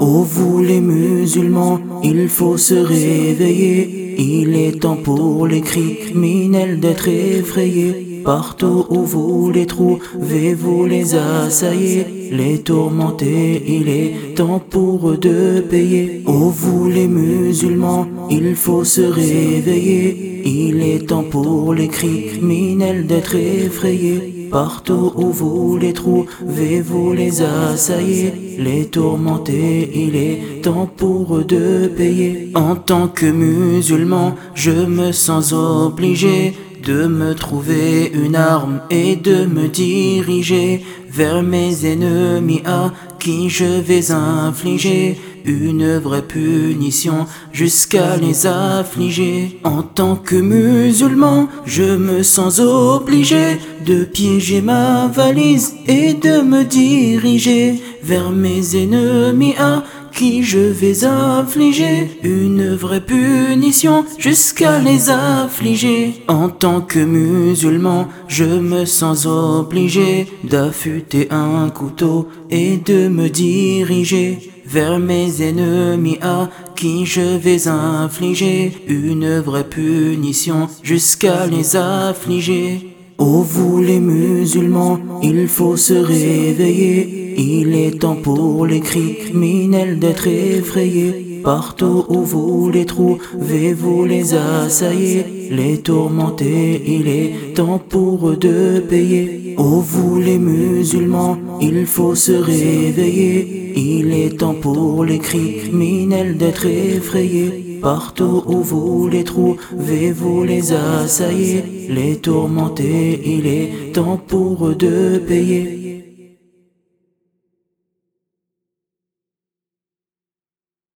Ô vous les musulmans, il faut se réveiller. Il est temps pour les criminels d'être effrayés. Partout où vous les trouvez, vous les assaillez. Les tourmenter, il est temps pour eux de payer. Ô vous les musulmans, il faut se réveiller. Il est temps pour les criminels d'être effrayés. Partout où vous les trouvez, vous les assaillez, les tourmenter, il est temps pour eux de payer. En tant que musulman, je me sens obligé de me trouver une arme et de me diriger vers mes ennemis à qui je vais infliger une vraie punition jusqu'à les affliger. En tant que musulman, je me sens obligé de piéger ma valise et de me diriger vers mes ennemis à qui je vais affliger une vraie punition jusqu'à les affliger. En tant que musulman, je me sens obligé d'affûter un couteau et de me diriger vers mes ennemis à qui je vais infliger une vraie punition jusqu'à les affliger. Ô vous les musulmans, il faut se réveiller, il est temps pour les criminels d'être effrayés. Partout où vous les trouvez, vous les assaillez, les tourmenter, il est temps pour eux de payer. Ô vous les musulmans, il faut se réveiller, il est temps pour les criminels d'être effrayés. Partout où vous les trouvez, vous les assaillez, les tourmenter, il est temps pour eux de payer.